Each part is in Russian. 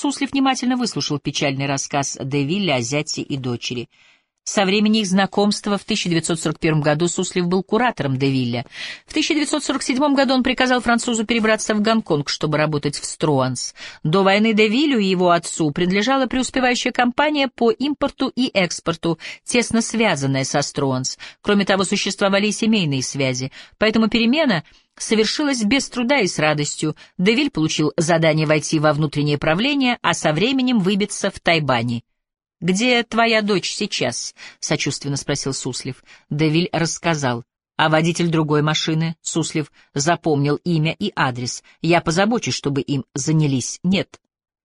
Суслив внимательно выслушал печальный рассказ Девилля о зяте и дочери — со времени их знакомства в 1941 году Суслив был куратором Девилля. В 1947 году он приказал французу перебраться в Гонконг, чтобы работать в Струанс. До войны Девилю и его отцу принадлежала преуспевающая компания по импорту и экспорту, тесно связанная со Струанс. Кроме того, существовали и семейные связи. Поэтому перемена совершилась без труда и с радостью. Девиль получил задание войти во внутреннее правление, а со временем выбиться в Тайбани. «Где твоя дочь сейчас?» — сочувственно спросил Суслив. Девиль рассказал. А водитель другой машины, Суслив, запомнил имя и адрес. Я позабочусь, чтобы им занялись. Нет.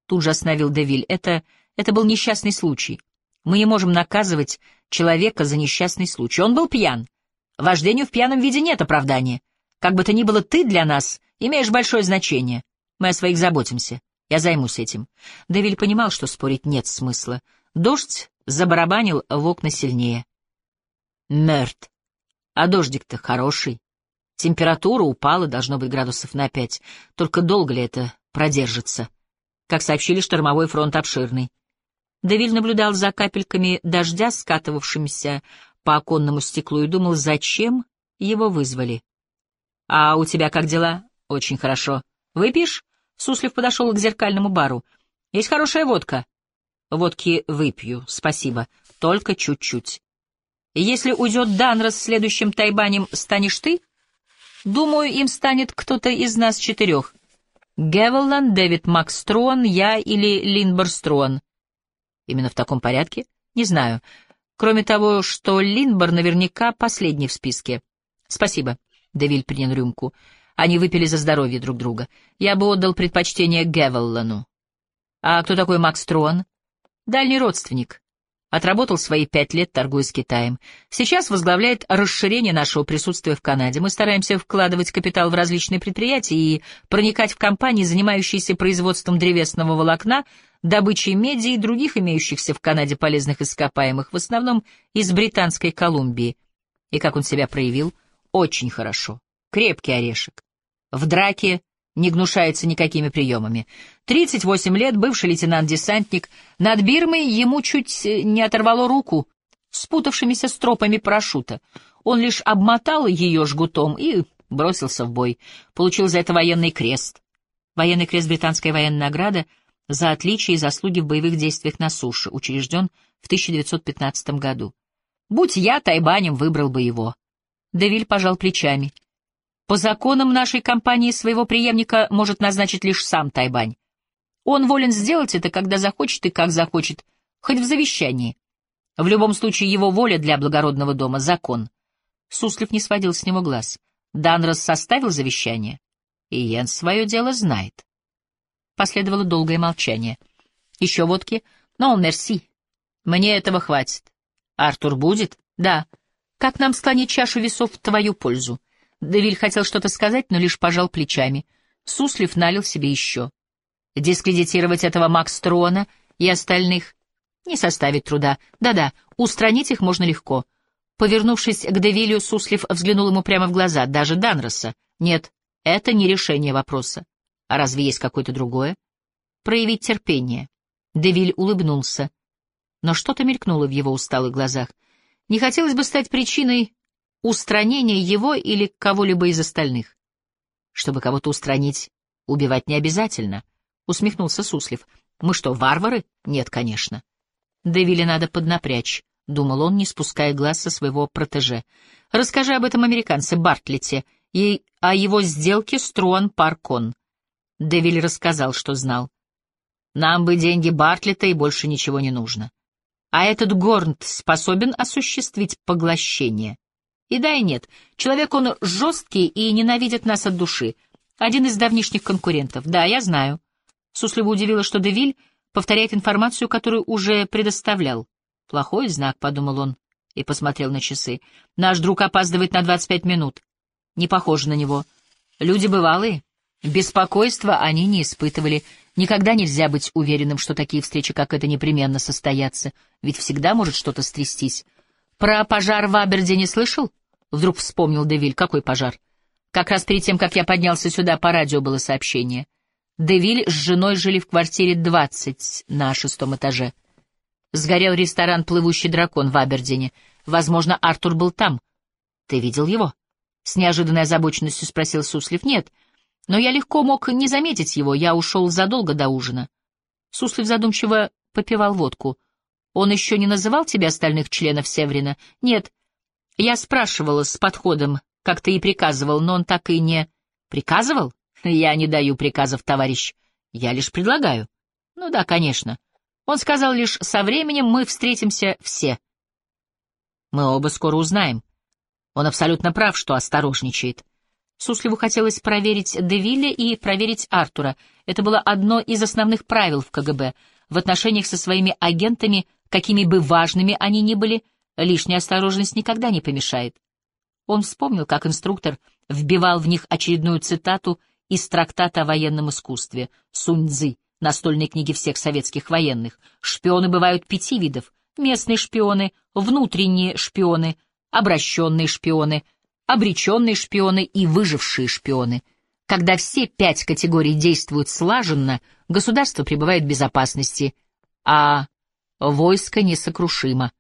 Тут же остановил Девиль. Это... это был несчастный случай. Мы не можем наказывать человека за несчастный случай. Он был пьян. Вождению в пьяном виде нет оправдания. Как бы то ни было, ты для нас имеешь большое значение. Мы о своих заботимся. Я займусь этим. Девиль понимал, что спорить нет смысла. Дождь забарабанил в окна сильнее. Мертв. А дождик-то хороший. Температура упала, должно быть, градусов на пять. Только долго ли это продержится? Как сообщили, штормовой фронт обширный. Девиль наблюдал за капельками дождя, скатывавшимися по оконному стеклу, и думал, зачем его вызвали. — А у тебя как дела? — Очень хорошо. — Выпьешь? Суслив подошел к зеркальному бару. — Есть хорошая водка. Водки выпью, спасибо, только чуть-чуть. Если уйдет Данрос следующим тайбанем, станешь ты? Думаю, им станет кто-то из нас четырех. Гевеллан, Дэвид Макструан, я или Линбор Струан. Именно в таком порядке? Не знаю. Кроме того, что Линбор наверняка последний в списке. Спасибо. Девиль принял рюмку. Они выпили за здоровье друг друга. Я бы отдал предпочтение Гевеллану. А кто такой Макс Труан? Дальний родственник. Отработал свои пять лет, торгуя с Китаем. Сейчас возглавляет расширение нашего присутствия в Канаде. Мы стараемся вкладывать капитал в различные предприятия и проникать в компании, занимающиеся производством древесного волокна, добычей меди и других имеющихся в Канаде полезных ископаемых, в основном из Британской Колумбии. И как он себя проявил? Очень хорошо. Крепкий орешек. В драке не гнушается никакими приемами. 38 лет, бывший лейтенант-десантник, над Бирмой ему чуть э, не оторвало руку спутавшимися стропами парашюта. Он лишь обмотал ее жгутом и бросился в бой. Получил за это военный крест. Военный крест — британская военная награда за отличие и заслуги в боевых действиях на суше, учрежден в 1915 году. Будь я тайбанем, выбрал бы его. Девиль пожал плечами — по законам нашей компании своего преемника может назначить лишь сам Тайбань. Он волен сделать это, когда захочет и как захочет, хоть в завещании. В любом случае, его воля для благородного дома — закон. Суслив не сводил с него глаз. Данрос составил завещание, и свое дело знает. Последовало долгое молчание. Еще водки? Но, мерси. Мне этого хватит. Артур будет? Да. Как нам склонить чашу весов в твою пользу? Девиль хотел что-то сказать, но лишь пожал плечами. Суслив налил себе еще. Дискредитировать этого Макс Трона и остальных не составит труда. Да-да, устранить их можно легко. Повернувшись к Девилю, Суслив взглянул ему прямо в глаза, даже Данроса. Нет, это не решение вопроса. А разве есть какое-то другое? Проявить терпение. Девиль улыбнулся. Но что-то мелькнуло в его усталых глазах. Не хотелось бы стать причиной устранение его или кого-либо из остальных. Чтобы кого-то устранить, убивать не обязательно, — усмехнулся Суслив. Мы что, варвары? Нет, конечно. Девиле надо поднапрячь, — думал он, не спуская глаз со своего протеже. Расскажи об этом американце Бартлете и о его сделке с Труан Паркон. Девиль рассказал, что знал. Нам бы деньги Бартлета и больше ничего не нужно. А этот Горнт способен осуществить поглощение. И да, и нет. Человек он жесткий и ненавидит нас от души. Один из давнишних конкурентов. Да, я знаю. Сусливо удивило, что Девиль повторяет информацию, которую уже предоставлял. Плохой знак, — подумал он и посмотрел на часы. Наш друг опаздывает на двадцать пять минут. Не похоже на него. Люди бывалые. Беспокойства они не испытывали. Никогда нельзя быть уверенным, что такие встречи, как эта, непременно состоятся, ведь всегда может что-то стрястись. «Про пожар в Абердине слышал?» — вдруг вспомнил Девиль. «Какой пожар?» «Как раз перед тем, как я поднялся сюда, по радио было сообщение. Девиль с женой жили в квартире 20 на шестом этаже. Сгорел ресторан «Плывущий дракон» в Абердине. Возможно, Артур был там. Ты видел его? С неожиданной озабоченностью спросил Суслив. Нет, но я легко мог не заметить его, я ушел задолго до ужина. Суслив задумчиво попивал водку. Он еще не называл тебя остальных членов Севрина? Нет. Я спрашивала с подходом, как ты и приказывал, но он так и не... Приказывал? Я не даю приказов, товарищ. Я лишь предлагаю. Ну да, конечно. Он сказал лишь, со временем мы встретимся все. Мы оба скоро узнаем. Он абсолютно прав, что осторожничает. Сусливу хотелось проверить Девилля и проверить Артура. Это было одно из основных правил в КГБ. В отношениях со своими агентами, какими бы важными они ни были, лишняя осторожность никогда не помешает. Он вспомнил, как инструктор вбивал в них очередную цитату из трактата о военном искусстве Сунь-Цзы, настольной книги всех советских военных. Шпионы бывают пяти видов. Местные шпионы, внутренние шпионы, обращенные шпионы, обреченные шпионы и выжившие шпионы. Когда все пять категорий действуют слаженно, государство пребывает в безопасности, а войско несокрушимо.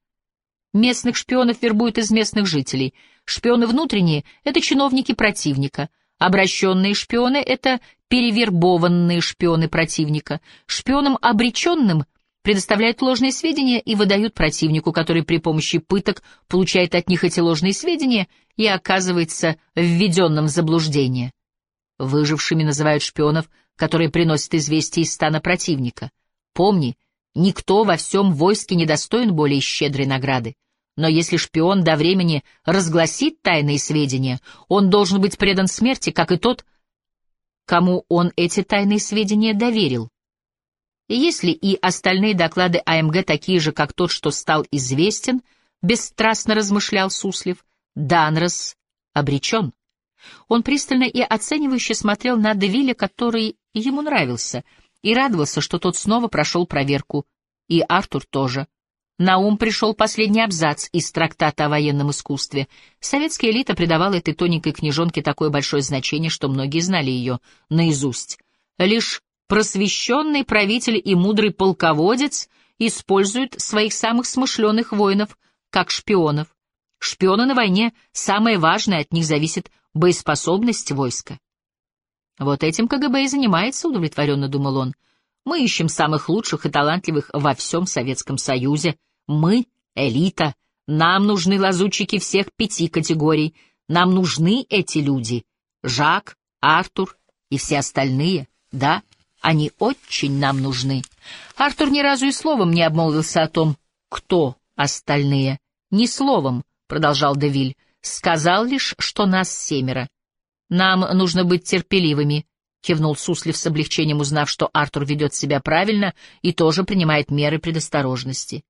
Местных шпионов вербуют из местных жителей. Шпионы внутренние — это чиновники противника. Обращенные шпионы — это перевербованные шпионы противника. Шпионам обреченным предоставляют ложные сведения и выдают противнику, который при помощи пыток получает от них эти ложные сведения и оказывается введенным в заблуждение. Выжившими называют шпионов, которые приносят известия из стана противника. Помни, никто во всем войске не достоин более щедрой награды. Но если шпион до времени разгласит тайные сведения, он должен быть предан смерти, как и тот, кому он эти тайные сведения доверил. Если и остальные доклады АМГ такие же, как тот, что стал известен, бесстрастно размышлял Суслив, Данрос обречен. Он пристально и оценивающе смотрел на Девиля, который ему нравился, и радовался, что тот снова прошел проверку, и Артур тоже. На ум пришел последний абзац из трактата о военном искусстве. Советская элита придавала этой тоненькой книжонке такое большое значение, что многие знали ее наизусть. Лишь просвещенный правитель и мудрый полководец используют своих самых смышленых воинов как шпионов. Шпионы на войне — самое важное, от них зависит боеспособность войска. Вот этим КГБ и занимается, удовлетворенно думал он. Мы ищем самых лучших и талантливых во всем Советском Союзе. Мы — элита. Нам нужны лазутчики всех пяти категорий. Нам нужны эти люди. Жак, Артур и все остальные. Да, они очень нам нужны. Артур ни разу и словом не обмолвился о том, кто остальные. Ни словом, — продолжал Девиль, — сказал лишь, что нас семеро. Нам нужно быть терпеливыми, кивнул Суслив с облегчением, узнав, что Артур ведет себя правильно и тоже принимает меры предосторожности.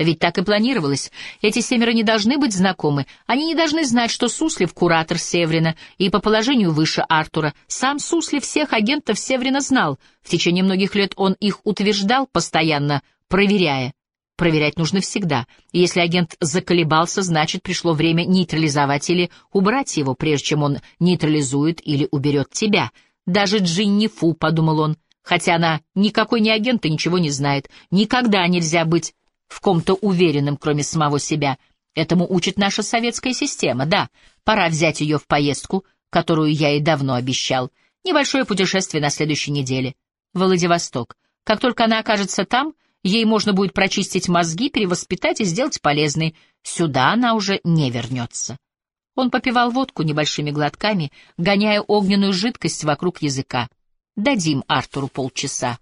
Ведь так и планировалось. Эти семеро не должны быть знакомы. Они не должны знать, что Суслив — куратор Севрина, и по положению выше Артура. Сам Суслив всех агентов Севрина знал. В течение многих лет он их утверждал, постоянно проверяя. Проверять нужно всегда. Если агент заколебался, значит, пришло время нейтрализовать или убрать его, прежде чем он нейтрализует или уберет тебя — даже Джинни Фу, — подумал он, хотя она никакой не агент и ничего не знает. Никогда нельзя быть в ком-то уверенным, кроме самого себя. Этому учит наша советская система. Да, пора взять ее в поездку, которую я и давно обещал. Небольшое путешествие на следующей неделе. Владивосток. Как только она окажется там, ей можно будет прочистить мозги, перевоспитать и сделать полезной. Сюда она уже не вернется. Он попивал водку небольшими глотками, гоняя огненную жидкость вокруг языка. «Дадим Артуру полчаса.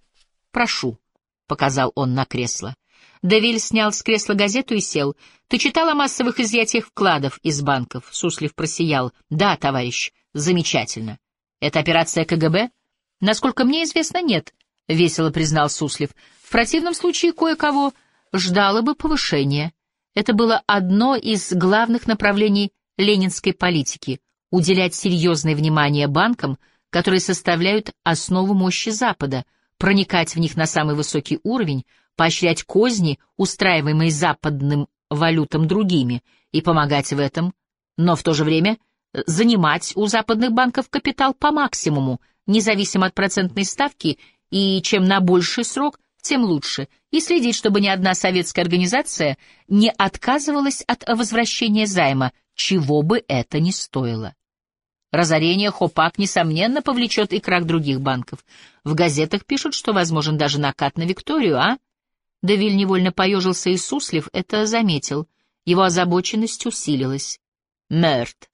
Прошу», — показал он на кресло. Давиль снял с кресла газету и сел. «Ты читал о массовых изъятиях вкладов из банков?» Суслив просиял. «Да, товарищ, замечательно. Это операция КГБ?» «Насколько мне известно, нет», — весело признал Суслив. «В противном случае кое-кого ждало бы повышение. Это было одно из главных направлений ленинской политики — уделять серьезное внимание банкам, которые составляют основу мощи Запада, проникать в них на самый высокий уровень, поощрять козни, устраиваемые западным валютам другими, и помогать в этом, но в то же время занимать у западных банков капитал по максимуму, независимо от процентной ставки, и чем на больший срок, тем лучше, и следить, чтобы ни одна советская организация не отказывалась от возвращения займа, чего бы это ни стоило. Разорение Хопак, несомненно, повлечет и крах других банков. В газетах пишут, что возможен даже накат на Викторию, а? Девиль невольно поежился и Суслив это заметил. Его озабоченность усилилась. Мерт.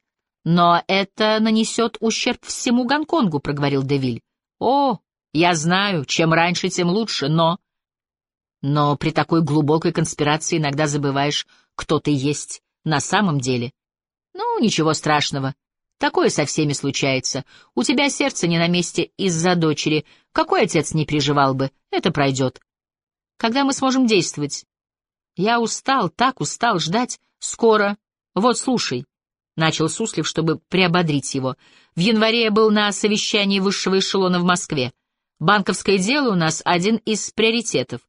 Но это нанесет ущерб всему Гонконгу, проговорил Девиль. О, я знаю, чем раньше, тем лучше, но... Но при такой глубокой конспирации иногда забываешь, кто ты есть на самом деле. Ну, ничего страшного. Такое со всеми случается. У тебя сердце не на месте из-за дочери. Какой отец не переживал бы? Это пройдет. Когда мы сможем действовать? Я устал, так устал ждать. Скоро. Вот, слушай. Начал Суслив, чтобы приободрить его. В январе я был на совещании высшего эшелона в Москве. Банковское дело у нас один из приоритетов.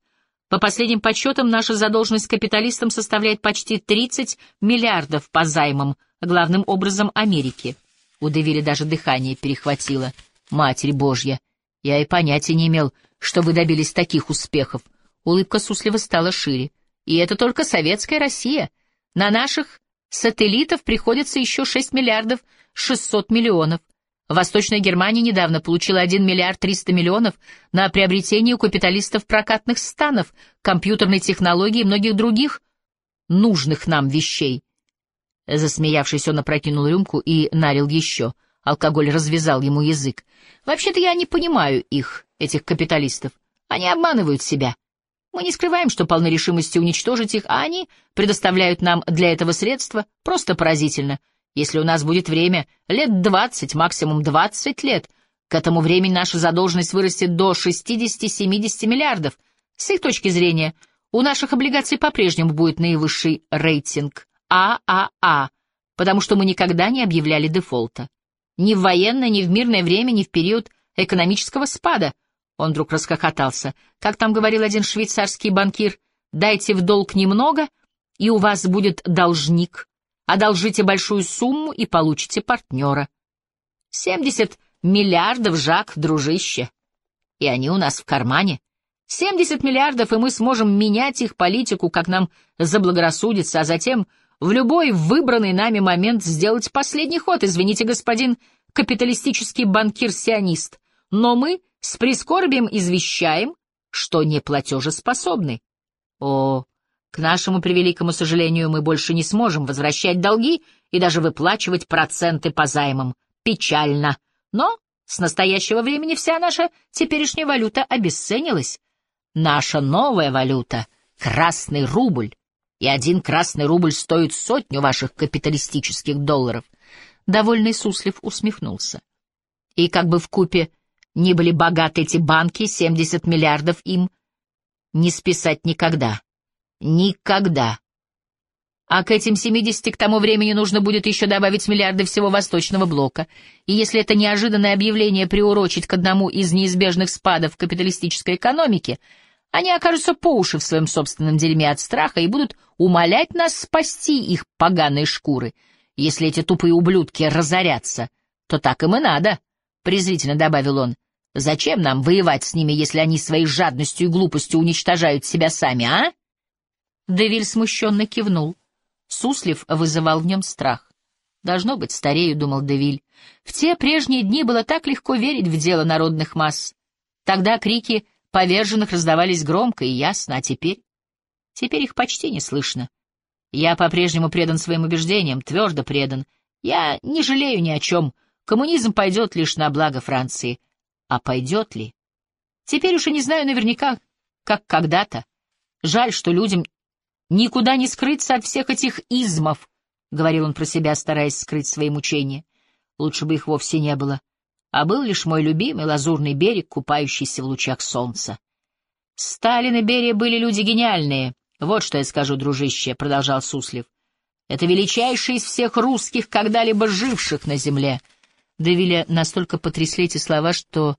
По последним подсчетам, наша задолженность капиталистам составляет почти 30 миллиардов по займам, главным образом Америки. У Девиля даже дыхание перехватило. Матерь Божья! Я и понятия не имел, что вы добились таких успехов. Улыбка Суслива стала шире. И это только советская Россия. На наших сателлитов приходится еще 6 миллиардов 600 миллионов. Восточная Германия недавно получила 1 миллиард 300 миллионов на приобретение у капиталистов прокатных станов, компьютерной технологии и многих других нужных нам вещей. Засмеявшись, он опрокинул рюмку и налил еще. Алкоголь развязал ему язык. «Вообще-то я не понимаю их, этих капиталистов. Они обманывают себя. Мы не скрываем, что полны решимости уничтожить их, а они предоставляют нам для этого средства. Просто поразительно. Если у нас будет время, лет двадцать, максимум двадцать лет, к этому времени наша задолженность вырастет до 60-70 миллиардов. С их точки зрения, у наших облигаций по-прежнему будет наивысший рейтинг. ААА, потому что мы никогда не объявляли дефолта. Ни в военное, ни в мирное время, ни в период экономического спада. Он вдруг расхохотался. Как там говорил один швейцарский банкир, дайте в долг немного, и у вас будет должник. Одолжите большую сумму и получите партнера. Семьдесят миллиардов, Жак, дружище. И они у нас в кармане. Семьдесят миллиардов, и мы сможем менять их политику, как нам заблагорассудится, а затем в любой выбранный нами момент сделать последний ход, извините, господин капиталистический банкир-сионист, но мы с прискорбием извещаем, что не платежеспособны. О, к нашему превеликому сожалению, мы больше не сможем возвращать долги и даже выплачивать проценты по займам. Печально. Но с настоящего времени вся наша теперешняя валюта обесценилась. Наша новая валюта — красный рубль и один красный рубль стоит сотню ваших капиталистических долларов. Довольный Суслив усмехнулся. И как бы в купе ни были богаты эти банки, 70 миллиардов им не списать никогда. Никогда. А к этим 70 к тому времени нужно будет еще добавить миллиарды всего Восточного блока. И если это неожиданное объявление приурочить к одному из неизбежных спадов капиталистической экономики — они окажутся по уши в своем собственном дерьме от страха и будут умолять нас спасти их поганые шкуры. Если эти тупые ублюдки разорятся, то так им и надо, — презрительно добавил он. Зачем нам воевать с ними, если они своей жадностью и глупостью уничтожают себя сами, а? Девиль смущенно кивнул. Суслив вызывал в нем страх. «Должно быть, старею», — думал Девиль. «В те прежние дни было так легко верить в дело народных масс. Тогда крики поверженных раздавались громко и ясно, а теперь? Теперь их почти не слышно. Я по-прежнему предан своим убеждениям, твердо предан. Я не жалею ни о чем. Коммунизм пойдет лишь на благо Франции. А пойдет ли? Теперь уж и не знаю наверняка, как когда-то. Жаль, что людям никуда не скрыться от всех этих измов, — говорил он про себя, стараясь скрыть свои мучения. Лучше бы их вовсе не было а был лишь мой любимый лазурный берег, купающийся в лучах солнца. Сталин и Берия были люди гениальные. Вот что я скажу, дружище, — продолжал Суслив. Это величайший из всех русских, когда-либо живших на земле. Девиля настолько потрясли эти слова, что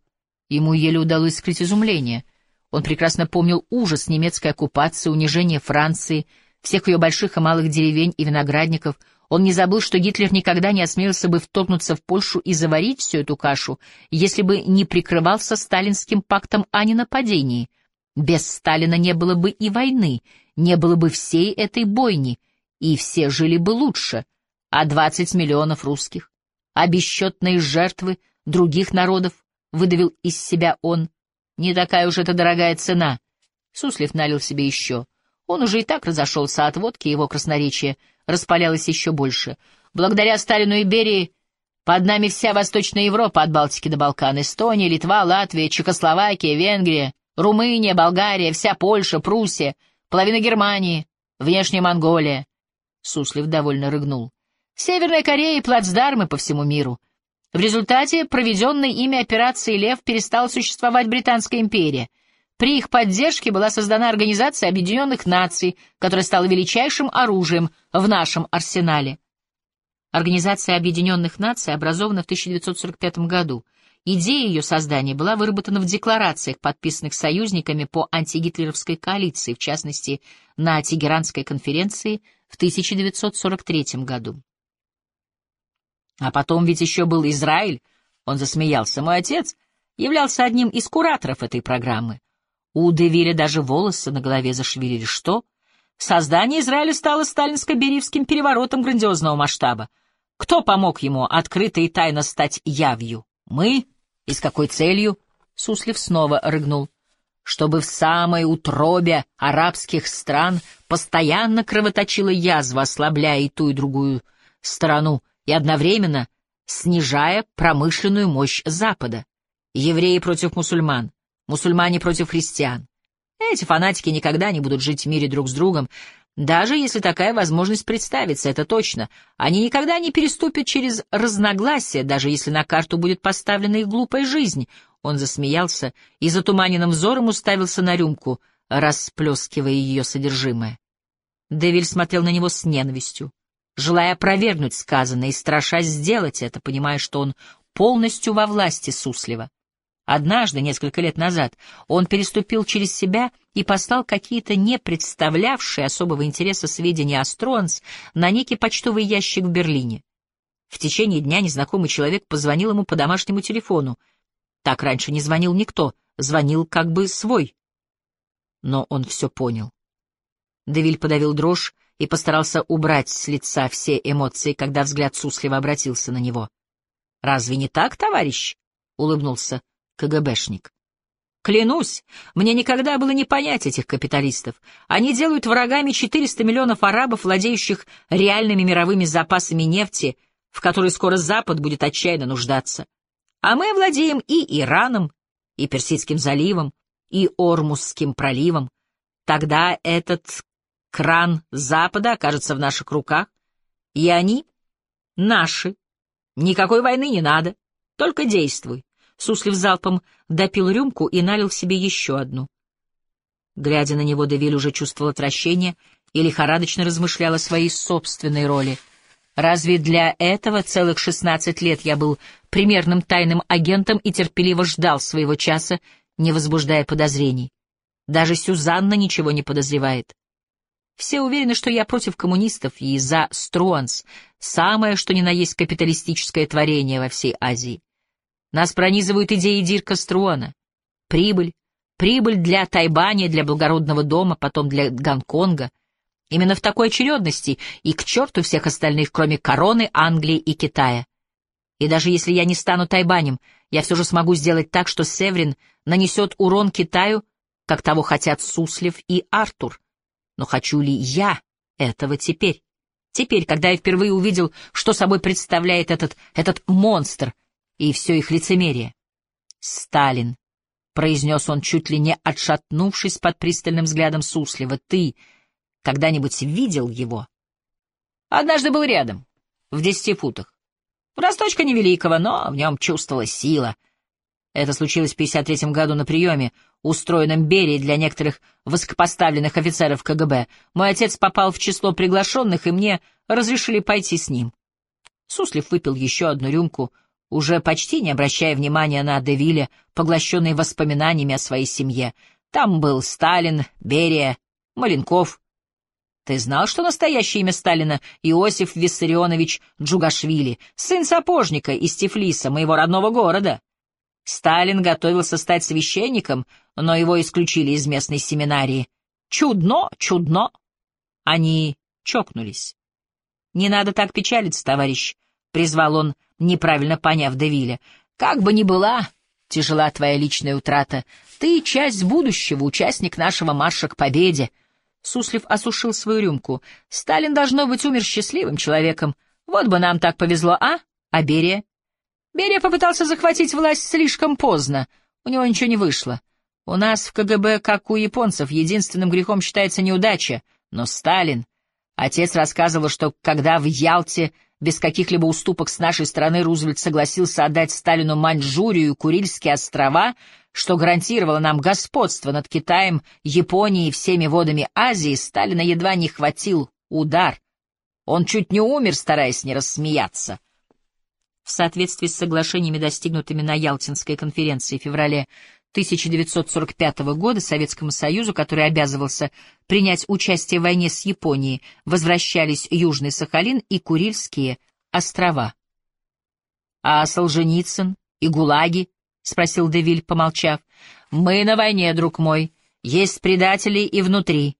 ему еле удалось скрыть изумление. Он прекрасно помнил ужас немецкой оккупации, унижение Франции, всех ее больших и малых деревень и виноградников. Он не забыл, что Гитлер никогда не осмелился бы вторгнуться в Польшу и заварить всю эту кашу, если бы не прикрывался сталинским пактом о ненападении. Без Сталина не было бы и войны, не было бы всей этой бойни, и все жили бы лучше, а 20 миллионов русских, а бесчетные жертвы других народов, выдавил из себя он. Не такая уж это дорогая цена. Суслив налил себе еще. Он уже и так разошелся от водки, его красноречие распалялось еще больше. Благодаря Сталину и Берии под нами вся Восточная Европа от Балтики до Балкан, Эстония, Литва, Латвия, Чехословакия, Венгрия, Румыния, Болгария, вся Польша, Пруссия, половина Германии, внешняя Монголия. Суслив довольно рыгнул. Северная Корея и плацдармы по всему миру. В результате проведенной ими операции «Лев» перестала существовать Британская империя. При их поддержке была создана Организация Объединенных Наций, которая стала величайшим оружием в нашем арсенале. Организация Объединенных Наций образована в 1945 году. Идея ее создания была выработана в декларациях, подписанных союзниками по антигитлеровской коалиции, в частности, на Тегеранской конференции в 1943 году. А потом ведь еще был Израиль, он засмеялся. Мой отец являлся одним из кураторов этой программы. У Девиля даже волосы на голове зашевелили. Что? Создание Израиля стало сталинско-бериевским переворотом грандиозного масштаба. Кто помог ему открыто и тайно стать явью? Мы? И с какой целью? Суслив снова рыгнул. Чтобы в самой утробе арабских стран постоянно кровоточила язва, ослабляя и ту, и другую страну, и одновременно снижая промышленную мощь Запада. Евреи против мусульман, мусульмане против христиан. Эти фанатики никогда не будут жить в мире друг с другом, даже если такая возможность представится, это точно. Они никогда не переступят через разногласия, даже если на карту будет поставлена их глупая жизнь. Он засмеялся и затуманенным взором уставился на рюмку, расплескивая ее содержимое. Девиль смотрел на него с ненавистью желая опровергнуть сказанное и страшась сделать это, понимая, что он полностью во власти Суслива. Однажды, несколько лет назад, он переступил через себя и послал какие-то не представлявшие особого интереса сведения о Стронс на некий почтовый ящик в Берлине. В течение дня незнакомый человек позвонил ему по домашнему телефону. Так раньше не звонил никто, звонил как бы свой. Но он все понял. Девиль подавил дрожь и постарался убрать с лица все эмоции, когда взгляд Суслива обратился на него. «Разве не так, товарищ?» — улыбнулся КГБшник. «Клянусь, мне никогда было не понять этих капиталистов. Они делают врагами 400 миллионов арабов, владеющих реальными мировыми запасами нефти, в которой скоро Запад будет отчаянно нуждаться. А мы владеем и Ираном, и Персидским заливом, и Ормузским проливом. Тогда этот кран Запада окажется в наших руках, и они наши. Никакой войны не надо, только действуй. Суслив залпом допил рюмку и налил себе еще одну. Глядя на него, Девиль уже чувствовал отвращение и лихорадочно размышлял о своей собственной роли. Разве для этого целых шестнадцать лет я был примерным тайным агентом и терпеливо ждал своего часа, не возбуждая подозрений? Даже Сюзанна ничего не подозревает. Все уверены, что я против коммунистов и за Струанс, самое что ни на есть капиталистическое творение во всей Азии. Нас пронизывают идеи Дирка Струана. Прибыль, прибыль для Тайбани, для благородного дома, потом для Гонконга. Именно в такой очередности и к черту всех остальных, кроме короны, Англии и Китая. И даже если я не стану Тайбанем, я все же смогу сделать так, что Севрин нанесет урон Китаю, как того хотят Суслив и Артур. Но хочу ли я этого теперь? Теперь, когда я впервые увидел, что собой представляет этот, этот монстр и все их лицемерие. «Сталин», — произнес он, чуть ли не отшатнувшись под пристальным взглядом Суслива, — «ты когда-нибудь видел его?» «Однажды был рядом, в десяти футах. Росточка невеликого, но в нем чувствовалась сила. Это случилось в 53 году на приеме, устроенном Берией для некоторых высокопоставленных офицеров КГБ. Мой отец попал в число приглашенных, и мне разрешили пойти с ним. Суслив выпил еще одну рюмку, уже почти не обращая внимания на Девиля, поглощенный воспоминаниями о своей семье. Там был Сталин, Берия, Маленков. Ты знал, что настоящее имя Сталина — Иосиф Виссарионович Джугашвили, сын сапожника из Тифлиса, моего родного города? Сталин готовился стать священником, но его исключили из местной семинарии. Чудно, чудно. Они чокнулись. «Не надо так печалиться, товарищ», — призвал он, неправильно поняв Девиля. «Как бы ни была тяжела твоя личная утрата, ты — часть будущего, участник нашего марша к победе». Суслив осушил свою рюмку. «Сталин, должно быть, умер счастливым человеком. Вот бы нам так повезло, а? А Берия?» Берия попытался захватить власть слишком поздно. У него ничего не вышло. У нас в КГБ, как у японцев, единственным грехом считается неудача. Но Сталин... Отец рассказывал, что когда в Ялте без каких-либо уступок с нашей стороны Рузвельт согласился отдать Сталину Маньчжурию и Курильские острова, что гарантировало нам господство над Китаем, Японией и всеми водами Азии, Сталина едва не хватил удар. Он чуть не умер, стараясь не рассмеяться. В соответствии с соглашениями, достигнутыми на Ялтинской конференции в феврале 1945 года Советскому Союзу, который обязывался принять участие в войне с Японией, возвращались Южный Сахалин и Курильские острова. — А Солженицын и ГУЛАГи? — спросил Девиль, помолчав. — Мы на войне, друг мой. Есть предатели и внутри.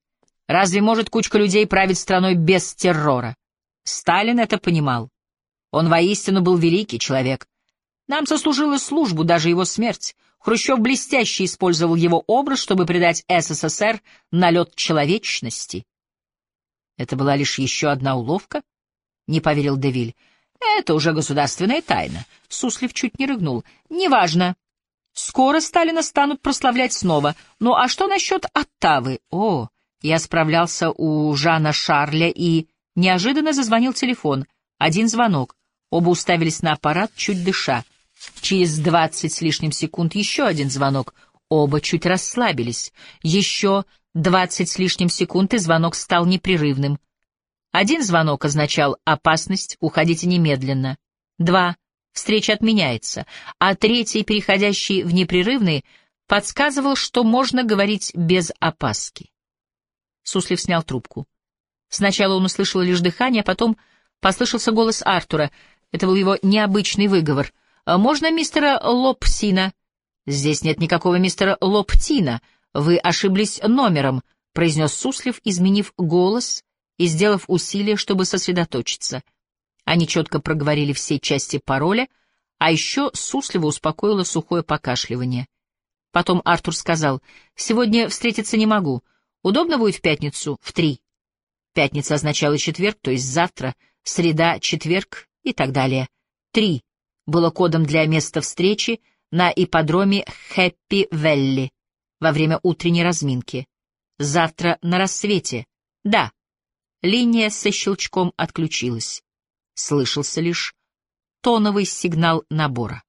Разве может кучка людей править страной без террора? Сталин это понимал. Он воистину был великий человек. Нам сослужила службу даже его смерть. Хрущев блестяще использовал его образ, чтобы придать СССР налет человечности. Это была лишь еще одна уловка? Не поверил Девиль. Это уже государственная тайна. Суслив чуть не рыгнул. Неважно. Скоро Сталина станут прославлять снова. Ну а что насчет Оттавы? О, я справлялся у Жана Шарля и... Неожиданно зазвонил телефон. Один звонок. Оба уставились на аппарат, чуть дыша. Через двадцать с лишним секунд еще один звонок. Оба чуть расслабились. Еще двадцать с лишним секунд, и звонок стал непрерывным. Один звонок означал «опасность, уходите немедленно». Два «встреча отменяется», а третий, переходящий в непрерывный, подсказывал, что можно говорить без опаски. Суслив снял трубку. Сначала он услышал лишь дыхание, а потом послышался голос Артура. Это был его необычный выговор — а «Можно мистера Лопсина?» «Здесь нет никакого мистера Лоптина. Вы ошиблись номером», — произнес Суслив, изменив голос и сделав усилие, чтобы сосредоточиться. Они четко проговорили все части пароля, а еще Суслива успокоило сухое покашливание. Потом Артур сказал, «Сегодня встретиться не могу. Удобно будет в пятницу в три». Пятница означала четверг, то есть завтра, среда, четверг и так далее. Три было кодом для места встречи на ипподроме Хэппи-Велли во время утренней разминки. Завтра на рассвете. Да. Линия со щелчком отключилась. Слышался лишь тоновый сигнал набора.